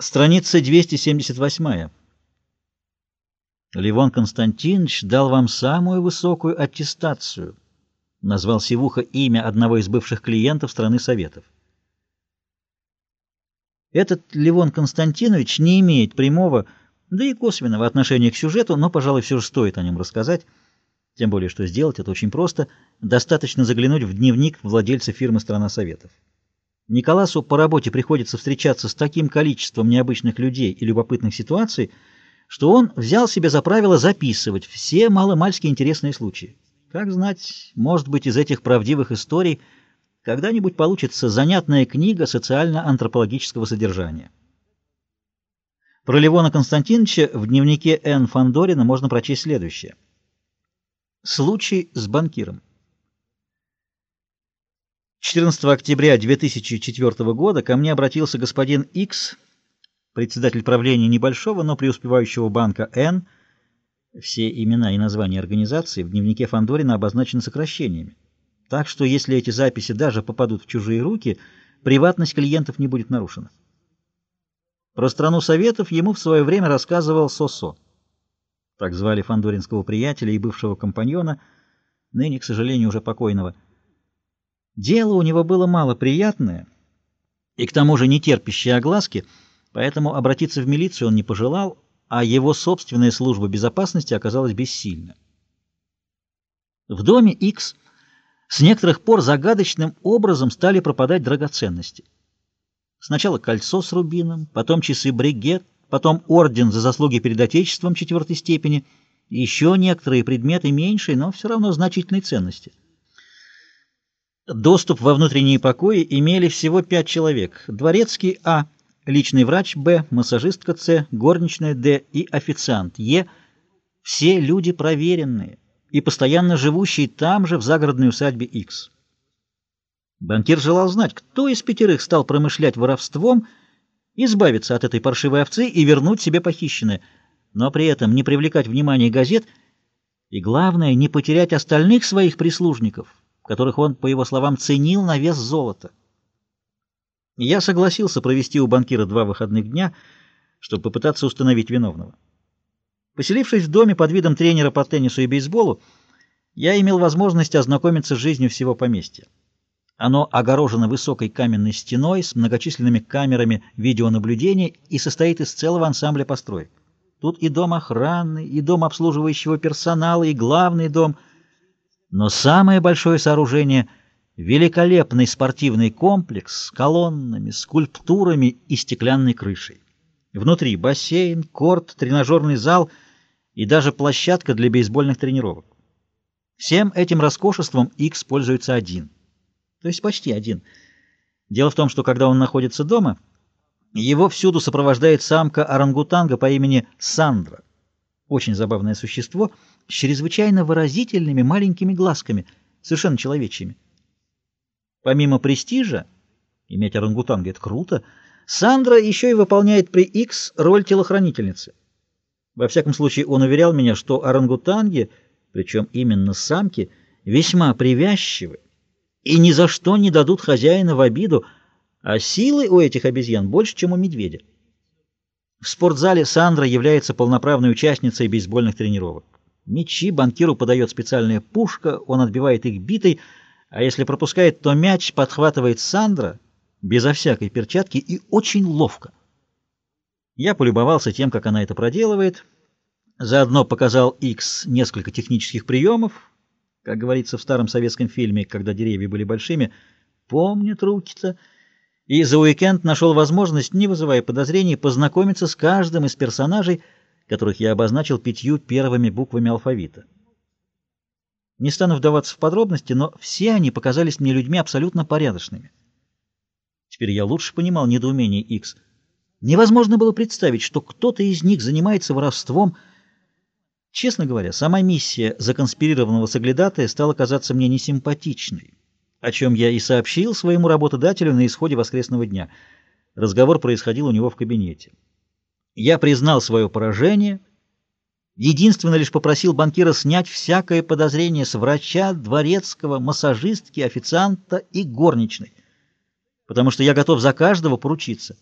Страница 278. Левон Константинович дал вам самую высокую аттестацию. Назвал Севуха имя одного из бывших клиентов страны Советов. Этот Левон Константинович не имеет прямого, да и косвенного отношения к сюжету, но, пожалуй, все же стоит о нем рассказать. Тем более, что сделать это очень просто. Достаточно заглянуть в дневник владельца фирмы «Страна Советов». Николасу по работе приходится встречаться с таким количеством необычных людей и любопытных ситуаций, что он взял себе за правило записывать все маломальски интересные случаи. Как знать, может быть, из этих правдивых историй когда-нибудь получится занятная книга социально-антропологического содержания. Про Левона Константиновича в дневнике Н. Фандорина можно прочесть следующее. Случай с банкиром. 14 октября 2004 года ко мне обратился господин X, председатель правления небольшого, но преуспевающего банка N. Все имена и названия организации в дневнике Фандорина обозначены сокращениями. Так что если эти записи даже попадут в чужие руки, приватность клиентов не будет нарушена. Про страну советов ему в свое время рассказывал Сосо. Так звали фандоринского приятеля и бывшего компаньона, ныне, к сожалению, уже покойного. Дело у него было мало приятное и к тому же не терпящее огласки, поэтому обратиться в милицию он не пожелал, а его собственная служба безопасности оказалась бессильна. В доме X с некоторых пор загадочным образом стали пропадать драгоценности. Сначала кольцо с рубином, потом часы бригет, потом орден за заслуги перед Отечеством четвертой степени, еще некоторые предметы меньшей, но все равно значительной ценности. Доступ во внутренние покои имели всего пять человек. Дворецкий А, личный врач Б, массажистка С, горничная Д и официант Е. Все люди проверенные и постоянно живущие там же, в загородной усадьбе X. Банкир желал знать, кто из пятерых стал промышлять воровством, избавиться от этой паршивой овцы и вернуть себе похищенное, но при этом не привлекать внимание газет и, главное, не потерять остальных своих прислужников — которых он, по его словам, ценил на вес золота. Я согласился провести у банкира два выходных дня, чтобы попытаться установить виновного. Поселившись в доме под видом тренера по теннису и бейсболу, я имел возможность ознакомиться с жизнью всего поместья. Оно огорожено высокой каменной стеной с многочисленными камерами видеонаблюдения и состоит из целого ансамбля построек. Тут и дом охраны, и дом обслуживающего персонала, и главный дом — но самое большое сооружение — великолепный спортивный комплекс с колоннами, скульптурами и стеклянной крышей. Внутри бассейн, корт, тренажерный зал и даже площадка для бейсбольных тренировок. Всем этим роскошеством X пользуется один. То есть почти один. Дело в том, что когда он находится дома, его всюду сопровождает самка орангутанга по имени Сандра. Очень забавное существо — с чрезвычайно выразительными маленькими глазками, совершенно человечьими. Помимо престижа, иметь орангутанга — это круто, Сандра еще и выполняет при X роль телохранительницы. Во всяком случае, он уверял меня, что орангутанги, причем именно самки, весьма привязчивы и ни за что не дадут хозяина в обиду, а силы у этих обезьян больше, чем у медведя. В спортзале Сандра является полноправной участницей бейсбольных тренировок. Мячи банкиру подает специальная пушка, он отбивает их битой, а если пропускает, то мяч подхватывает Сандра безо всякой перчатки и очень ловко. Я полюбовался тем, как она это проделывает, заодно показал X несколько технических приемов, как говорится в старом советском фильме, когда деревья были большими, помнят руки-то, и за уикенд нашел возможность, не вызывая подозрений, познакомиться с каждым из персонажей, которых я обозначил пятью первыми буквами алфавита. Не стану вдаваться в подробности, но все они показались мне людьми абсолютно порядочными. Теперь я лучше понимал недоумение X. Невозможно было представить, что кто-то из них занимается воровством. Честно говоря, сама миссия законспирированного соглядатая стала казаться мне несимпатичной, о чем я и сообщил своему работодателю на исходе воскресного дня. Разговор происходил у него в кабинете. Я признал свое поражение, единственно лишь попросил банкира снять всякое подозрение с врача, дворецкого, массажистки, официанта и горничной, потому что я готов за каждого поручиться.